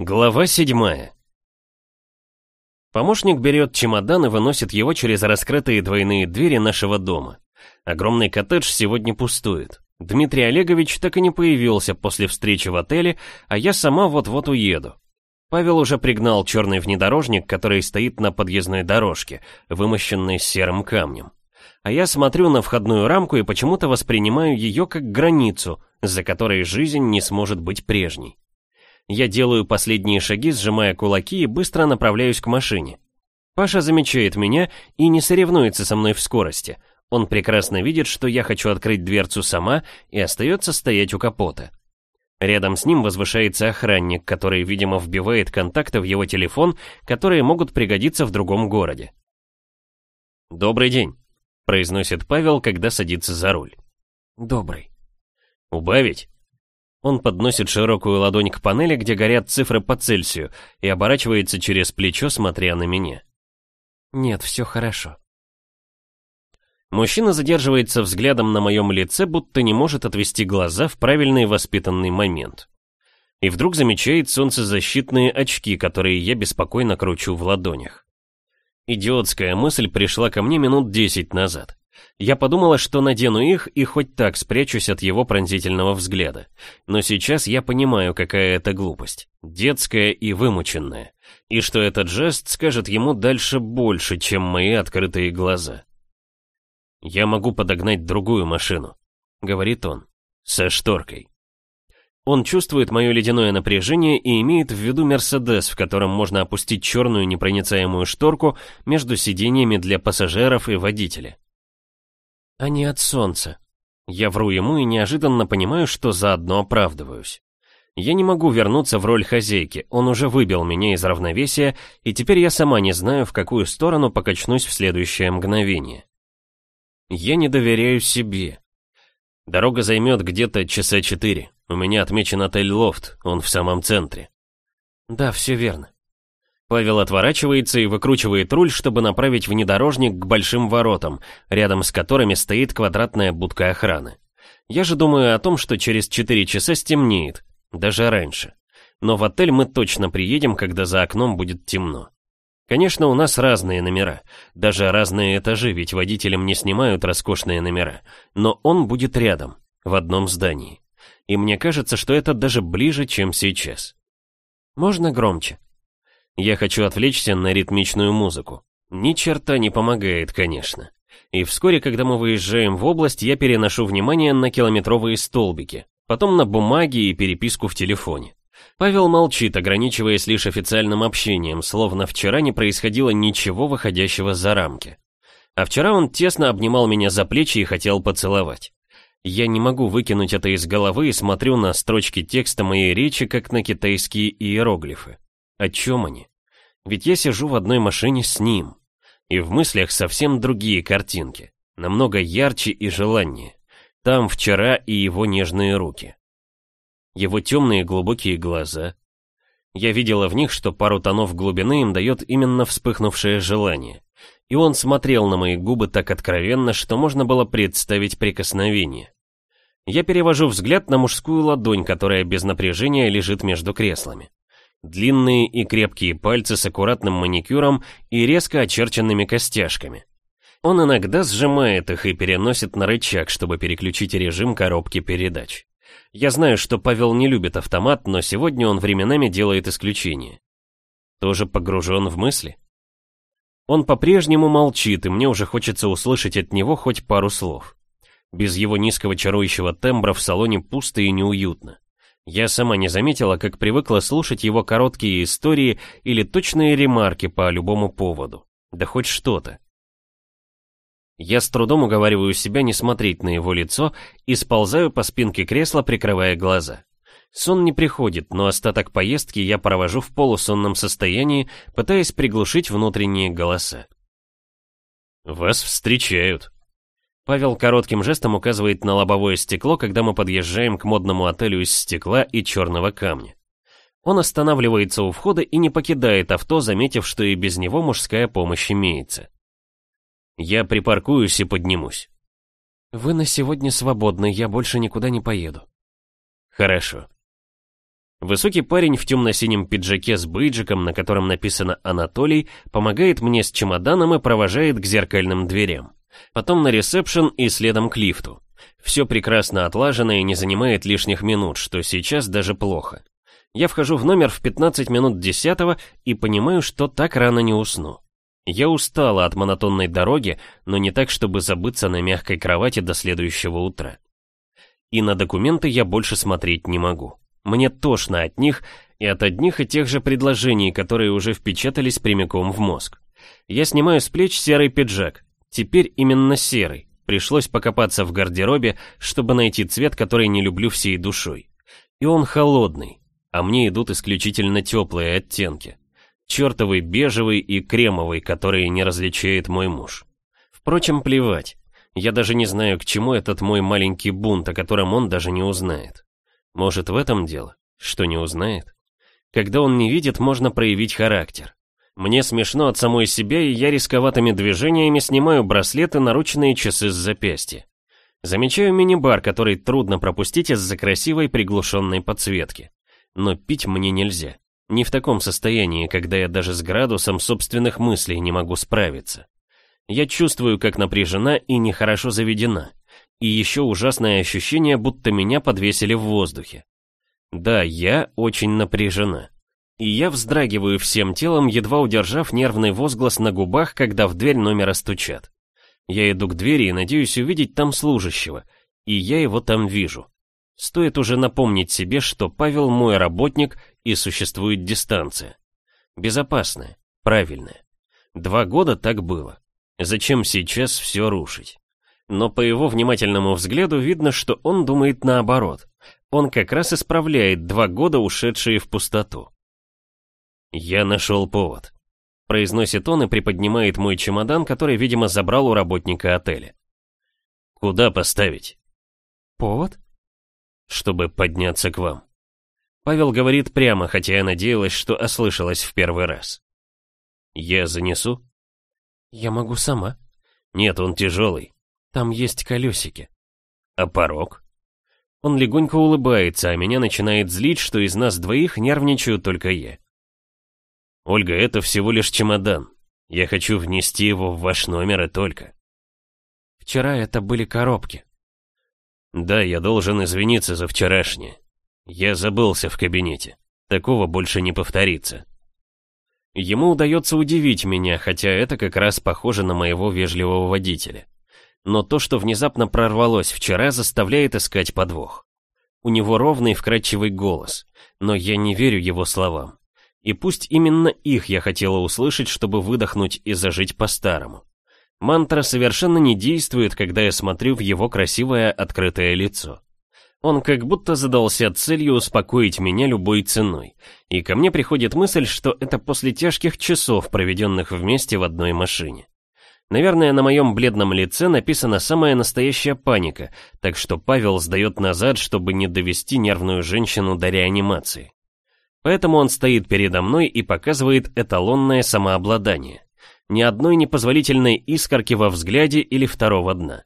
Глава седьмая. Помощник берет чемодан и выносит его через раскрытые двойные двери нашего дома. Огромный коттедж сегодня пустует. Дмитрий Олегович так и не появился после встречи в отеле, а я сама вот-вот уеду. Павел уже пригнал черный внедорожник, который стоит на подъездной дорожке, вымощенной серым камнем. А я смотрю на входную рамку и почему-то воспринимаю ее как границу, за которой жизнь не сможет быть прежней. Я делаю последние шаги, сжимая кулаки и быстро направляюсь к машине. Паша замечает меня и не соревнуется со мной в скорости. Он прекрасно видит, что я хочу открыть дверцу сама и остается стоять у капота. Рядом с ним возвышается охранник, который, видимо, вбивает контакты в его телефон, которые могут пригодиться в другом городе. «Добрый день», — произносит Павел, когда садится за руль. «Добрый». «Убавить?» Он подносит широкую ладонь к панели, где горят цифры по Цельсию, и оборачивается через плечо, смотря на меня. «Нет, все хорошо». Мужчина задерживается взглядом на моем лице, будто не может отвести глаза в правильный воспитанный момент. И вдруг замечает солнцезащитные очки, которые я беспокойно кручу в ладонях. Идиотская мысль пришла ко мне минут десять назад. Я подумала, что надену их и хоть так спрячусь от его пронзительного взгляда. Но сейчас я понимаю, какая это глупость. Детская и вымученная. И что этот жест скажет ему дальше больше, чем мои открытые глаза. «Я могу подогнать другую машину», — говорит он, — «со шторкой». Он чувствует мое ледяное напряжение и имеет в виду Мерседес, в котором можно опустить черную непроницаемую шторку между сиденьями для пассажиров и водителя а не от солнца. Я вру ему и неожиданно понимаю, что заодно оправдываюсь. Я не могу вернуться в роль хозяйки, он уже выбил меня из равновесия, и теперь я сама не знаю, в какую сторону покачнусь в следующее мгновение. Я не доверяю себе. Дорога займет где-то часа четыре. У меня отмечен отель «Лофт», он в самом центре. Да, все верно. Павел отворачивается и выкручивает руль, чтобы направить внедорожник к большим воротам, рядом с которыми стоит квадратная будка охраны. Я же думаю о том, что через 4 часа стемнеет, даже раньше. Но в отель мы точно приедем, когда за окном будет темно. Конечно, у нас разные номера, даже разные этажи, ведь водителям не снимают роскошные номера, но он будет рядом, в одном здании. И мне кажется, что это даже ближе, чем сейчас. Можно громче? Я хочу отвлечься на ритмичную музыку. Ни черта не помогает, конечно. И вскоре, когда мы выезжаем в область, я переношу внимание на километровые столбики, потом на бумаги и переписку в телефоне. Павел молчит, ограничиваясь лишь официальным общением, словно вчера не происходило ничего выходящего за рамки. А вчера он тесно обнимал меня за плечи и хотел поцеловать. Я не могу выкинуть это из головы и смотрю на строчки текста моей речи, как на китайские иероглифы. О чем они? Ведь я сижу в одной машине с ним. И в мыслях совсем другие картинки. Намного ярче и желаннее. Там вчера и его нежные руки. Его темные глубокие глаза. Я видела в них, что пару тонов глубины им дает именно вспыхнувшее желание. И он смотрел на мои губы так откровенно, что можно было представить прикосновение. Я перевожу взгляд на мужскую ладонь, которая без напряжения лежит между креслами. Длинные и крепкие пальцы с аккуратным маникюром и резко очерченными костяшками. Он иногда сжимает их и переносит на рычаг, чтобы переключить режим коробки передач. Я знаю, что Павел не любит автомат, но сегодня он временами делает исключение. Тоже погружен в мысли? Он по-прежнему молчит, и мне уже хочется услышать от него хоть пару слов. Без его низкого чарующего тембра в салоне пусто и неуютно. Я сама не заметила, как привыкла слушать его короткие истории или точные ремарки по любому поводу. Да хоть что-то. Я с трудом уговариваю себя не смотреть на его лицо и сползаю по спинке кресла, прикрывая глаза. Сон не приходит, но остаток поездки я провожу в полусонном состоянии, пытаясь приглушить внутренние голоса. «Вас встречают», Павел коротким жестом указывает на лобовое стекло, когда мы подъезжаем к модному отелю из стекла и черного камня. Он останавливается у входа и не покидает авто, заметив, что и без него мужская помощь имеется. Я припаркуюсь и поднимусь. «Вы на сегодня свободны, я больше никуда не поеду». «Хорошо». Высокий парень в темно-синем пиджаке с бейджиком, на котором написано «Анатолий», помогает мне с чемоданом и провожает к зеркальным дверям. Потом на ресепшн и следом к лифту. Все прекрасно отлажено и не занимает лишних минут, что сейчас даже плохо. Я вхожу в номер в 15 минут 10 и понимаю, что так рано не усну. Я устала от монотонной дороги, но не так, чтобы забыться на мягкой кровати до следующего утра. И на документы я больше смотреть не могу. Мне тошно от них и от одних и тех же предложений, которые уже впечатались прямиком в мозг. Я снимаю с плеч серый пиджак. Теперь именно серый. Пришлось покопаться в гардеробе, чтобы найти цвет, который не люблю всей душой. И он холодный, а мне идут исключительно теплые оттенки. Чертовый бежевый и кремовый, которые не различает мой муж. Впрочем, плевать. Я даже не знаю, к чему этот мой маленький бунт, о котором он даже не узнает. Может, в этом дело? Что не узнает? Когда он не видит, можно проявить характер. Мне смешно от самой себя, и я рисковатыми движениями снимаю браслеты, наручные часы с запястья. Замечаю мини-бар, который трудно пропустить из-за красивой приглушенной подсветки. Но пить мне нельзя. Не в таком состоянии, когда я даже с градусом собственных мыслей не могу справиться. Я чувствую, как напряжена и нехорошо заведена и еще ужасное ощущение, будто меня подвесили в воздухе. Да, я очень напряжена. И я вздрагиваю всем телом, едва удержав нервный возглас на губах, когда в дверь номера стучат. Я иду к двери и надеюсь увидеть там служащего, и я его там вижу. Стоит уже напомнить себе, что Павел мой работник и существует дистанция. Безопасная, правильная. Два года так было. Зачем сейчас все рушить? но по его внимательному взгляду видно, что он думает наоборот. Он как раз исправляет два года, ушедшие в пустоту. «Я нашел повод», — произносит он и приподнимает мой чемодан, который, видимо, забрал у работника отеля. «Куда поставить?» «Повод?» «Чтобы подняться к вам». Павел говорит прямо, хотя я надеялась, что ослышалась в первый раз. «Я занесу?» «Я могу сама». «Нет, он тяжелый. Там есть колесики. А порог? Он легонько улыбается, а меня начинает злить, что из нас двоих нервничаю только я. Ольга, это всего лишь чемодан. Я хочу внести его в ваш номер и только. Вчера это были коробки. Да, я должен извиниться за вчерашнее. Я забылся в кабинете. Такого больше не повторится. Ему удается удивить меня, хотя это как раз похоже на моего вежливого водителя но то, что внезапно прорвалось вчера, заставляет искать подвох. У него ровный вкрадчивый голос, но я не верю его словам. И пусть именно их я хотела услышать, чтобы выдохнуть и зажить по-старому. Мантра совершенно не действует, когда я смотрю в его красивое открытое лицо. Он как будто задался целью успокоить меня любой ценой, и ко мне приходит мысль, что это после тяжких часов, проведенных вместе в одной машине. Наверное, на моем бледном лице написана самая настоящая паника, так что Павел сдает назад, чтобы не довести нервную женщину до реанимации. Поэтому он стоит передо мной и показывает эталонное самообладание. Ни одной непозволительной искорки во взгляде или второго дна.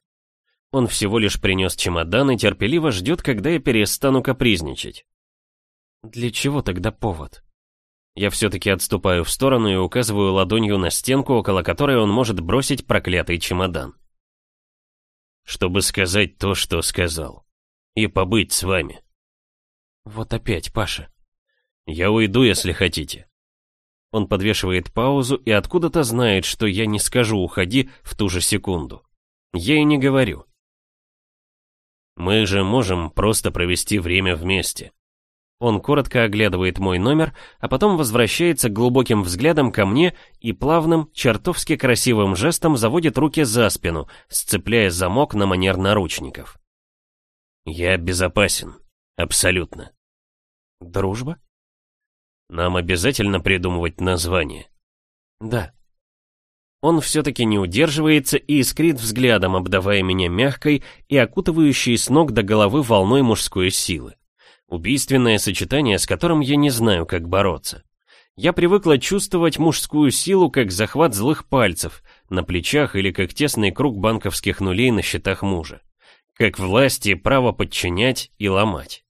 Он всего лишь принес чемодан и терпеливо ждет, когда я перестану капризничать. Для чего тогда повод? Я все-таки отступаю в сторону и указываю ладонью на стенку, около которой он может бросить проклятый чемодан. Чтобы сказать то, что сказал. И побыть с вами. Вот опять, Паша. Я уйду, если хотите. Он подвешивает паузу и откуда-то знает, что я не скажу «уходи» в ту же секунду. Я и не говорю. Мы же можем просто провести время вместе. Он коротко оглядывает мой номер, а потом возвращается глубоким взглядом ко мне и плавным, чертовски красивым жестом заводит руки за спину, сцепляя замок на манер наручников. Я безопасен. Абсолютно. Дружба? Нам обязательно придумывать название. Да. Он все-таки не удерживается и искрит взглядом, обдавая меня мягкой и окутывающей с ног до головы волной мужской силы. Убийственное сочетание, с которым я не знаю, как бороться. Я привыкла чувствовать мужскую силу как захват злых пальцев на плечах или как тесный круг банковских нулей на счетах мужа. Как власть и право подчинять и ломать.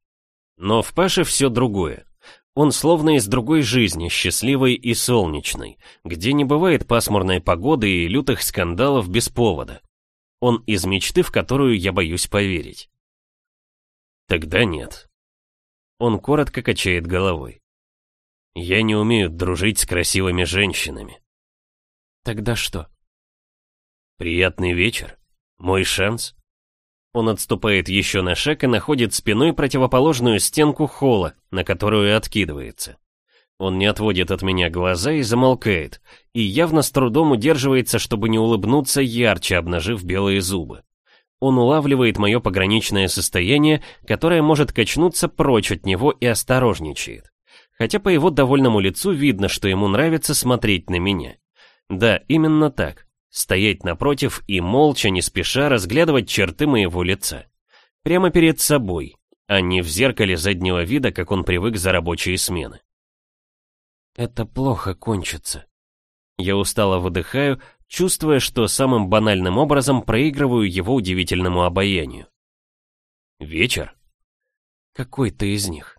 Но в Паше все другое. Он словно из другой жизни, счастливой и солнечной, где не бывает пасмурной погоды и лютых скандалов без повода. Он из мечты, в которую я боюсь поверить. Тогда нет. Он коротко качает головой. Я не умею дружить с красивыми женщинами. Тогда что? Приятный вечер. Мой шанс. Он отступает еще на шаг и находит спиной противоположную стенку холла, на которую откидывается. Он не отводит от меня глаза и замолкает, и явно с трудом удерживается, чтобы не улыбнуться ярче, обнажив белые зубы. Он улавливает мое пограничное состояние, которое может качнуться прочь от него и осторожничает. Хотя по его довольному лицу видно, что ему нравится смотреть на меня. Да, именно так стоять напротив и молча, не спеша разглядывать черты моего лица. Прямо перед собой, а не в зеркале заднего вида, как он привык за рабочие смены. Это плохо кончится. Я устало выдыхаю, чувствуя, что самым банальным образом проигрываю его удивительному обаянию. Вечер? Какой-то из них.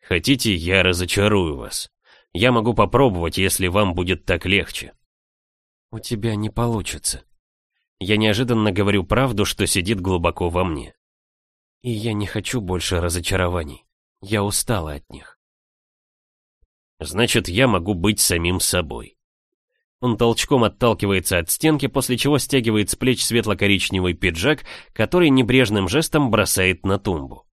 Хотите, я разочарую вас. Я могу попробовать, если вам будет так легче. У тебя не получится. Я неожиданно говорю правду, что сидит глубоко во мне. И я не хочу больше разочарований. Я устала от них. Значит, я могу быть самим собой. Он толчком отталкивается от стенки, после чего стягивает с плеч светло-коричневый пиджак, который небрежным жестом бросает на тумбу.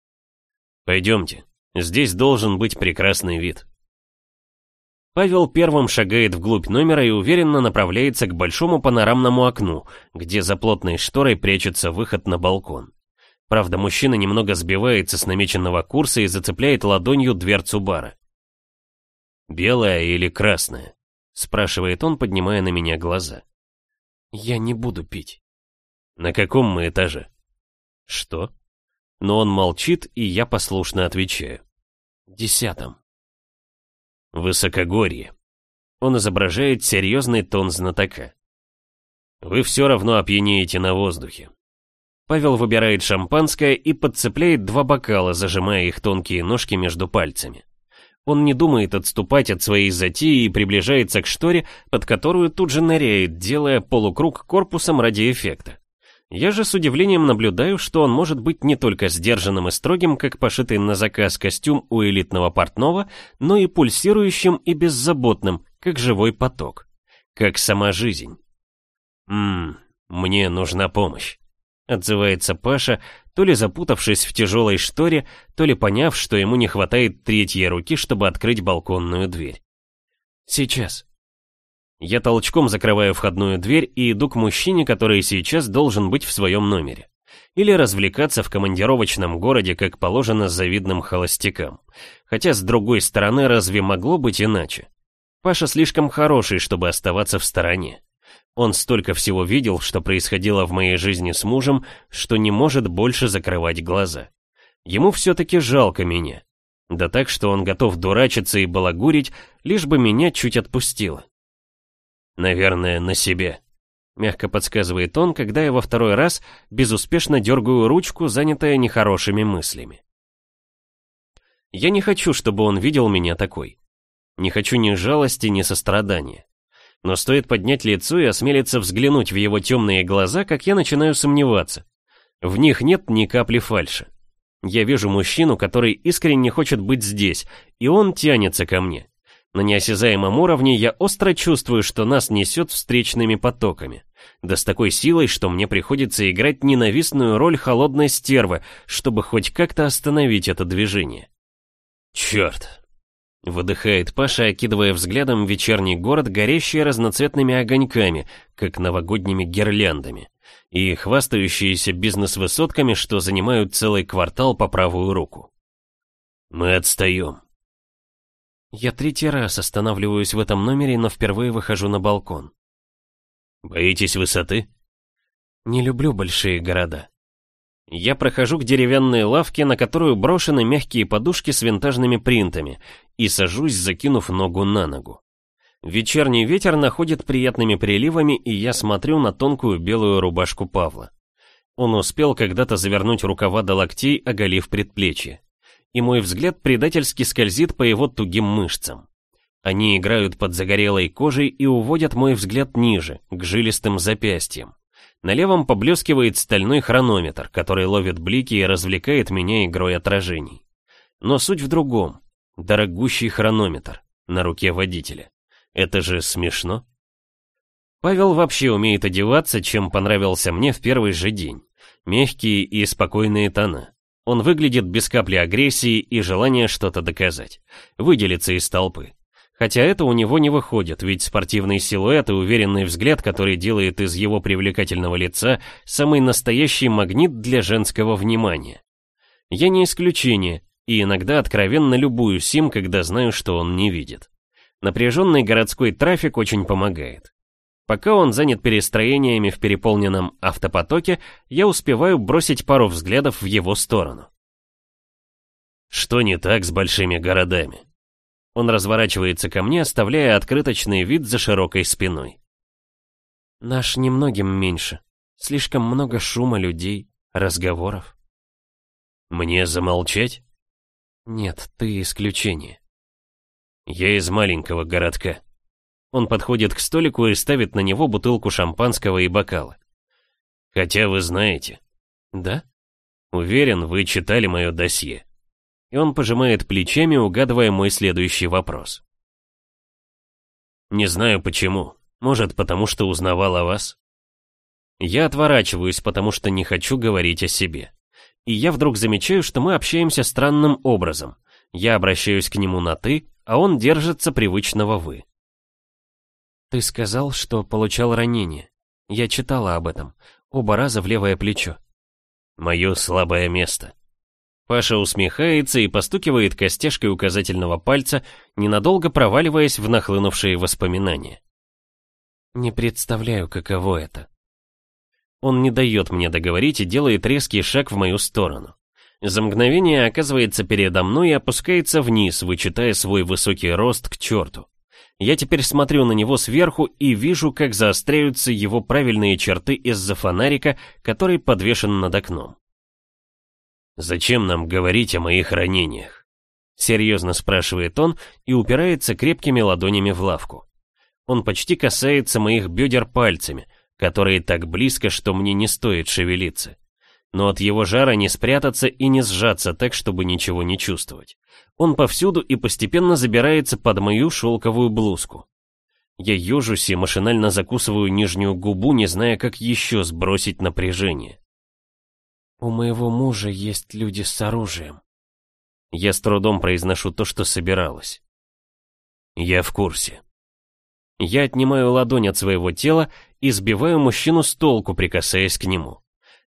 Пойдемте, здесь должен быть прекрасный вид. Павел первым шагает вглубь номера и уверенно направляется к большому панорамному окну, где за плотной шторой прячется выход на балкон. Правда, мужчина немного сбивается с намеченного курса и зацепляет ладонью дверцу бара. «Белая или красная?» — спрашивает он, поднимая на меня глаза. «Я не буду пить». «На каком мы этаже?» «Что?» Но он молчит, и я послушно отвечаю. «Десятом». Высокогорье. Он изображает серьезный тон знатока. Вы все равно опьянеете на воздухе. Павел выбирает шампанское и подцепляет два бокала, зажимая их тонкие ножки между пальцами. Он не думает отступать от своей затеи и приближается к шторе, под которую тут же ныряет, делая полукруг корпусом ради эффекта. Я же с удивлением наблюдаю, что он может быть не только сдержанным и строгим, как пошитый на заказ костюм у элитного портного, но и пульсирующим и беззаботным, как живой поток. Как сама жизнь. «Ммм, мне нужна помощь», — отзывается Паша, то ли запутавшись в тяжелой шторе, то ли поняв, что ему не хватает третьей руки, чтобы открыть балконную дверь. «Сейчас», я толчком закрываю входную дверь и иду к мужчине, который сейчас должен быть в своем номере. Или развлекаться в командировочном городе, как положено завидным холостякам. Хотя, с другой стороны, разве могло быть иначе? Паша слишком хороший, чтобы оставаться в стороне. Он столько всего видел, что происходило в моей жизни с мужем, что не может больше закрывать глаза. Ему все-таки жалко меня. Да так, что он готов дурачиться и балагурить, лишь бы меня чуть отпустило. Наверное, на себе. Мягко подсказывает он, когда я во второй раз безуспешно дергаю ручку, занятая нехорошими мыслями. Я не хочу, чтобы он видел меня такой. Не хочу ни жалости, ни сострадания. Но стоит поднять лицо и осмелиться взглянуть в его темные глаза, как я начинаю сомневаться. В них нет ни капли фальши. Я вижу мужчину, который искренне хочет быть здесь, и он тянется ко мне. На неосязаемом уровне я остро чувствую, что нас несет встречными потоками. Да с такой силой, что мне приходится играть ненавистную роль холодной стервы, чтобы хоть как-то остановить это движение. Черт! Выдыхает Паша, окидывая взглядом вечерний город, горящий разноцветными огоньками, как новогодними гирляндами, и хвастающиеся бизнес-высотками, что занимают целый квартал по правую руку. Мы отстаем. Я третий раз останавливаюсь в этом номере, но впервые выхожу на балкон. Боитесь высоты? Не люблю большие города. Я прохожу к деревянной лавке, на которую брошены мягкие подушки с винтажными принтами, и сажусь, закинув ногу на ногу. Вечерний ветер находит приятными приливами, и я смотрю на тонкую белую рубашку Павла. Он успел когда-то завернуть рукава до локтей, оголив предплечье. И мой взгляд предательски скользит по его тугим мышцам. Они играют под загорелой кожей и уводят мой взгляд ниже, к жилистым запястьям. На левом поблескивает стальной хронометр, который ловит блики и развлекает меня игрой отражений. Но суть в другом. Дорогущий хронометр на руке водителя. Это же смешно. Павел вообще умеет одеваться, чем понравился мне в первый же день. Мягкие и спокойные тона. Он выглядит без капли агрессии и желания что-то доказать. Выделиться из толпы. Хотя это у него не выходит, ведь спортивный силуэт и уверенный взгляд, который делает из его привлекательного лица самый настоящий магнит для женского внимания. Я не исключение, и иногда откровенно любуюсь им, когда знаю, что он не видит. Напряженный городской трафик очень помогает. Пока он занят перестроениями в переполненном автопотоке, я успеваю бросить пару взглядов в его сторону. Что не так с большими городами? Он разворачивается ко мне, оставляя открыточный вид за широкой спиной. Наш немногим меньше. Слишком много шума людей, разговоров. Мне замолчать? Нет, ты исключение. Я из маленького городка. Он подходит к столику и ставит на него бутылку шампанского и бокалы. Хотя вы знаете. Да? Уверен, вы читали мое досье и он пожимает плечами, угадывая мой следующий вопрос. Не знаю почему. Может, потому что узнавал о вас? Я отворачиваюсь, потому что не хочу говорить о себе. И я вдруг замечаю, что мы общаемся странным образом. Я обращаюсь к нему на «ты», а он держится привычного «вы». Ты сказал, что получал ранение. Я читала об этом. Оба раза в левое плечо. Мое слабое место. Паша усмехается и постукивает костяшкой указательного пальца, ненадолго проваливаясь в нахлынувшие воспоминания. Не представляю, каково это. Он не дает мне договорить и делает резкий шаг в мою сторону. За мгновение оказывается передо мной и опускается вниз, вычитая свой высокий рост к черту. Я теперь смотрю на него сверху и вижу, как заостряются его правильные черты из-за фонарика, который подвешен над окном. «Зачем нам говорить о моих ранениях?» Серьезно спрашивает он и упирается крепкими ладонями в лавку. Он почти касается моих бедер пальцами, которые так близко, что мне не стоит шевелиться. Но от его жара не спрятаться и не сжаться так, чтобы ничего не чувствовать. Он повсюду и постепенно забирается под мою шелковую блузку. Я ежусь и машинально закусываю нижнюю губу, не зная, как еще сбросить напряжение. У моего мужа есть люди с оружием. Я с трудом произношу то, что собиралась. Я в курсе. Я отнимаю ладонь от своего тела и сбиваю мужчину с толку, прикасаясь к нему.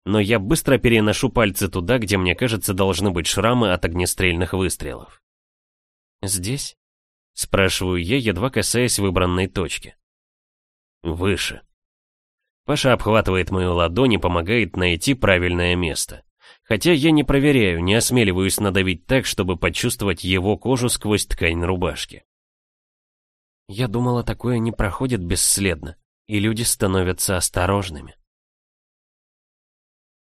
Но я быстро переношу пальцы туда, где, мне кажется, должны быть шрамы от огнестрельных выстрелов. «Здесь?» — спрашиваю я, едва касаясь выбранной точки. «Выше». Паша обхватывает мою ладонь и помогает найти правильное место. Хотя я не проверяю, не осмеливаюсь надавить так, чтобы почувствовать его кожу сквозь ткань рубашки. Я думала, такое не проходит бесследно, и люди становятся осторожными.